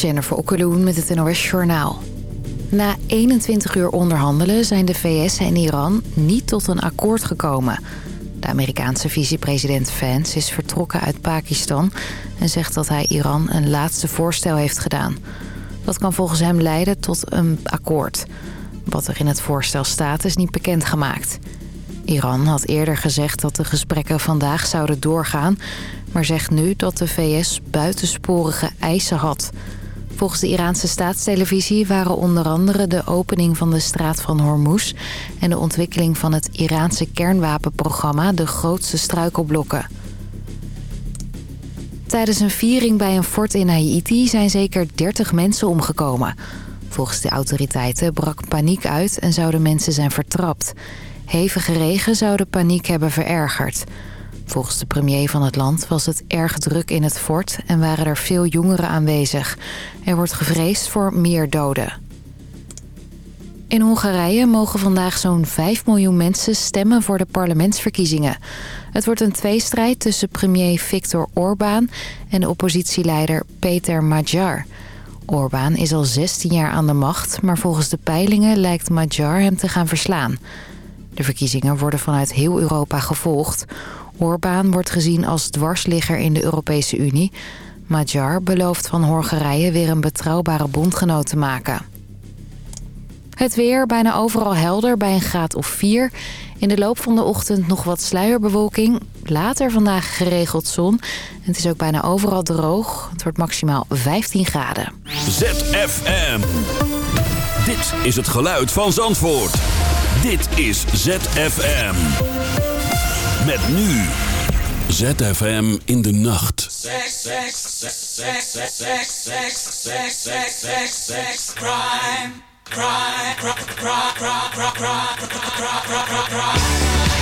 Jennifer Okkeloen met het NOS Journaal. Na 21 uur onderhandelen zijn de VS en Iran niet tot een akkoord gekomen. De Amerikaanse vicepresident Vance is vertrokken uit Pakistan... en zegt dat hij Iran een laatste voorstel heeft gedaan. Dat kan volgens hem leiden tot een akkoord. Wat er in het voorstel staat is niet bekendgemaakt. Iran had eerder gezegd dat de gesprekken vandaag zouden doorgaan... maar zegt nu dat de VS buitensporige eisen had... Volgens de Iraanse staatstelevisie waren onder andere de opening van de straat van Hormuz... en de ontwikkeling van het Iraanse kernwapenprogramma de grootste struikelblokken. Tijdens een viering bij een fort in Haiti zijn zeker 30 mensen omgekomen. Volgens de autoriteiten brak paniek uit en zouden mensen zijn vertrapt. Hevige regen zou de paniek hebben verergerd... Volgens de premier van het land was het erg druk in het fort en waren er veel jongeren aanwezig. Er wordt gevreesd voor meer doden. In Hongarije mogen vandaag zo'n 5 miljoen mensen stemmen voor de parlementsverkiezingen. Het wordt een tweestrijd tussen premier Viktor Orbán en de oppositieleider Peter Magyar. Orbán is al 16 jaar aan de macht, maar volgens de peilingen lijkt Magyar hem te gaan verslaan. De verkiezingen worden vanuit heel Europa gevolgd. Orbán wordt gezien als dwarsligger in de Europese Unie. Magyar belooft van Hongarije weer een betrouwbare bondgenoot te maken. Het weer bijna overal helder bij een graad of 4. In de loop van de ochtend nog wat sluierbewolking. Later vandaag geregeld zon. Het is ook bijna overal droog. Het wordt maximaal 15 graden. ZFM. Dit is het geluid van Zandvoort. Dit is ZFM. Met nu ZFM in de nacht. Sex, sex, sex, sex, sex, sex, sex, sex, sex, sex, sex, crime, crime, crime.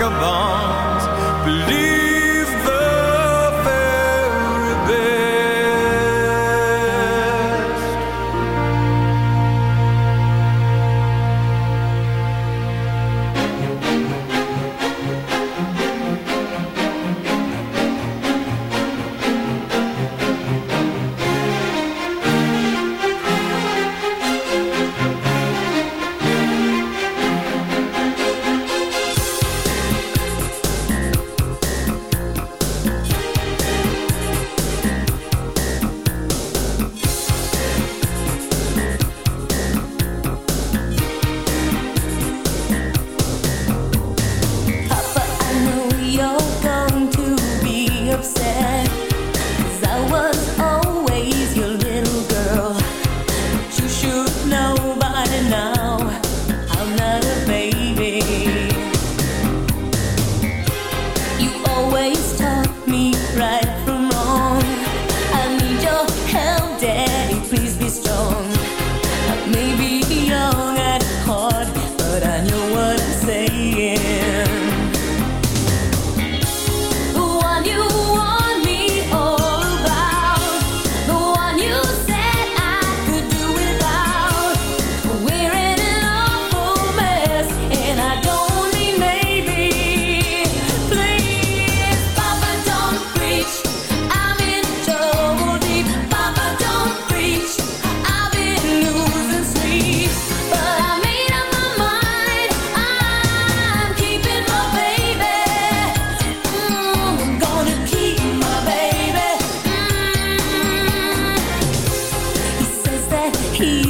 vagabonds. Believe Keys.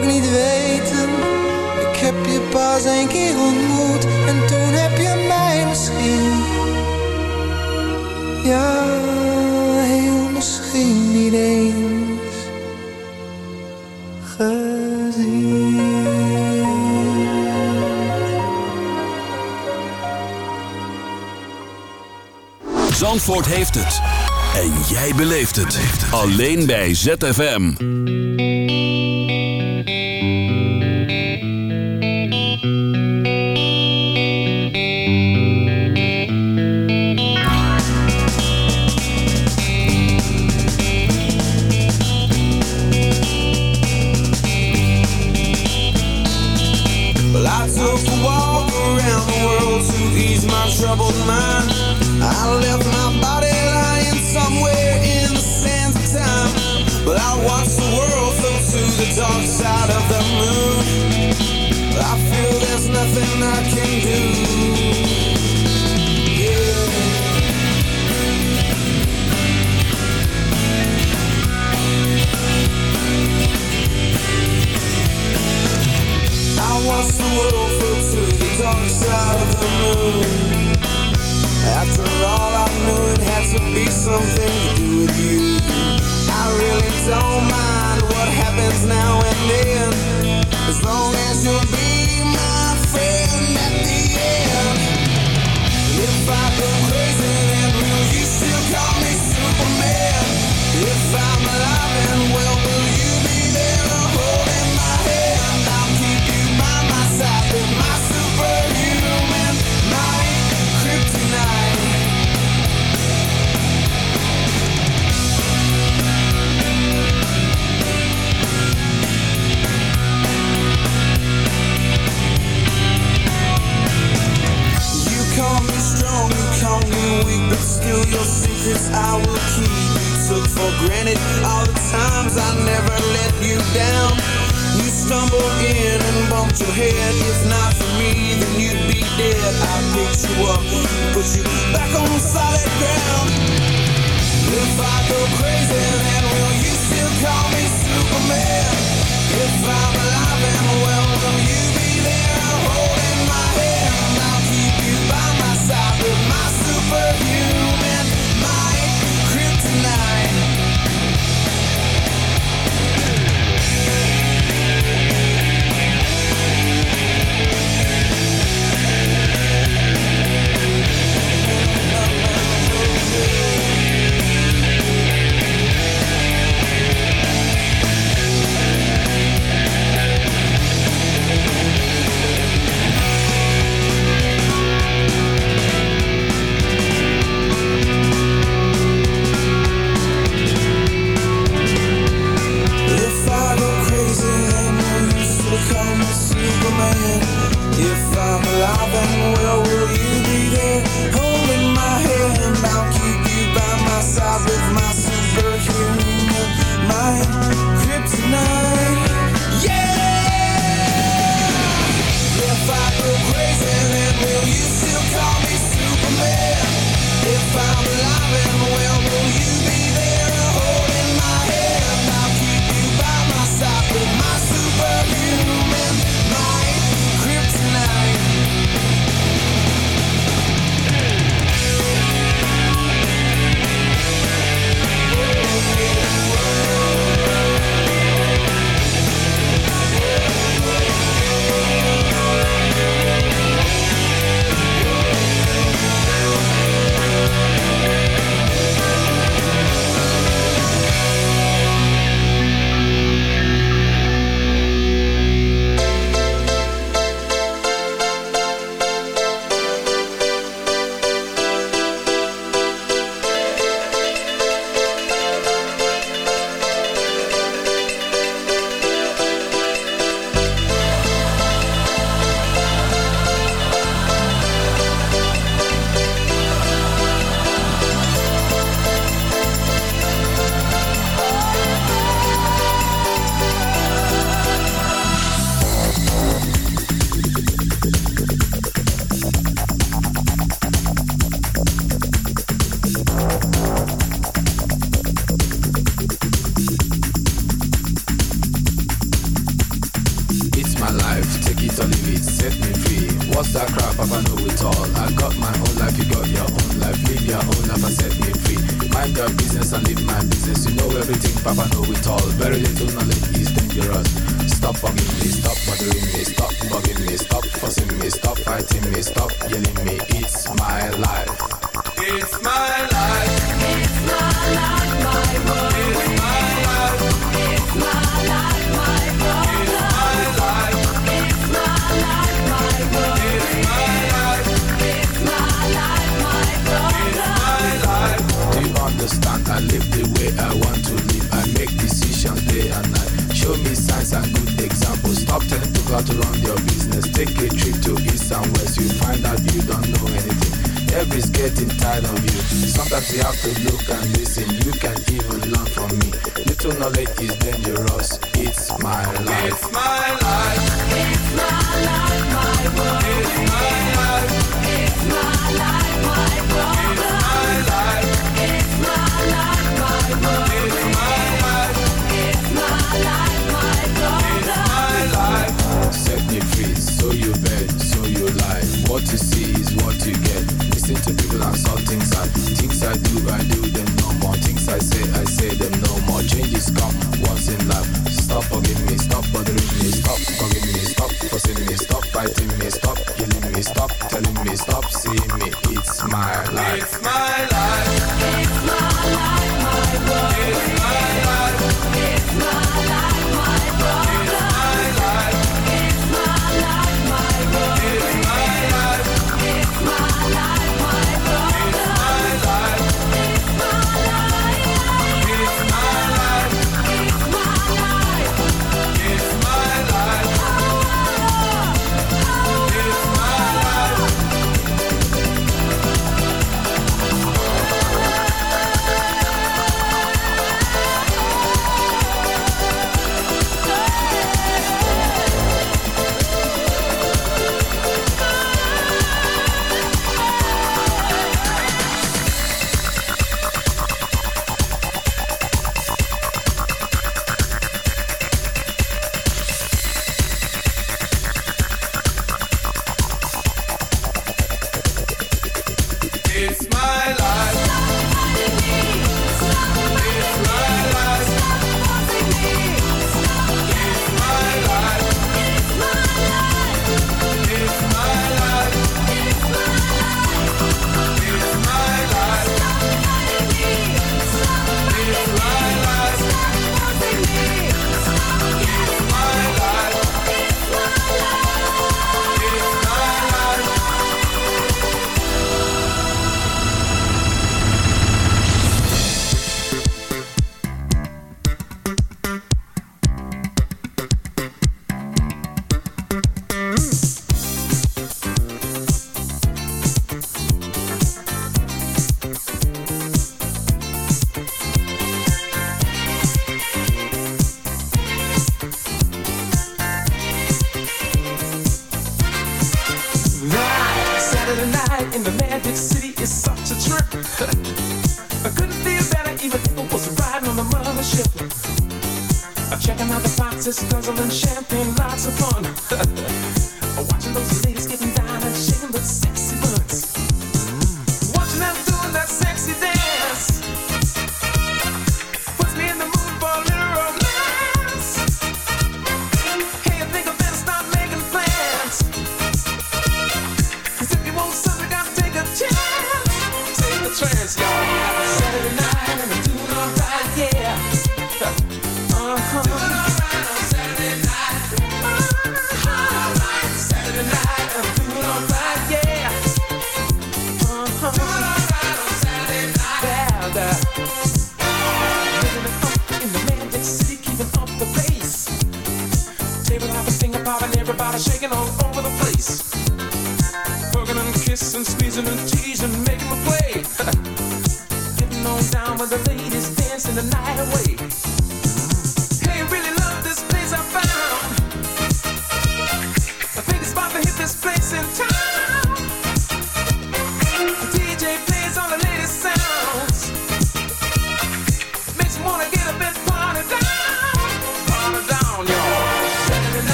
Ook niet weten. Ik heb je pas een keer ontmoet en toen heb je mij misschien. Ja, heel misschien niet eens gezien. Zandvoort heeft het. En jij beleeft het. Alleen bij ZFM.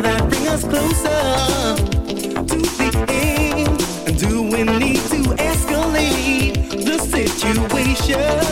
that bring us closer to the end? Do we need to escalate the situation?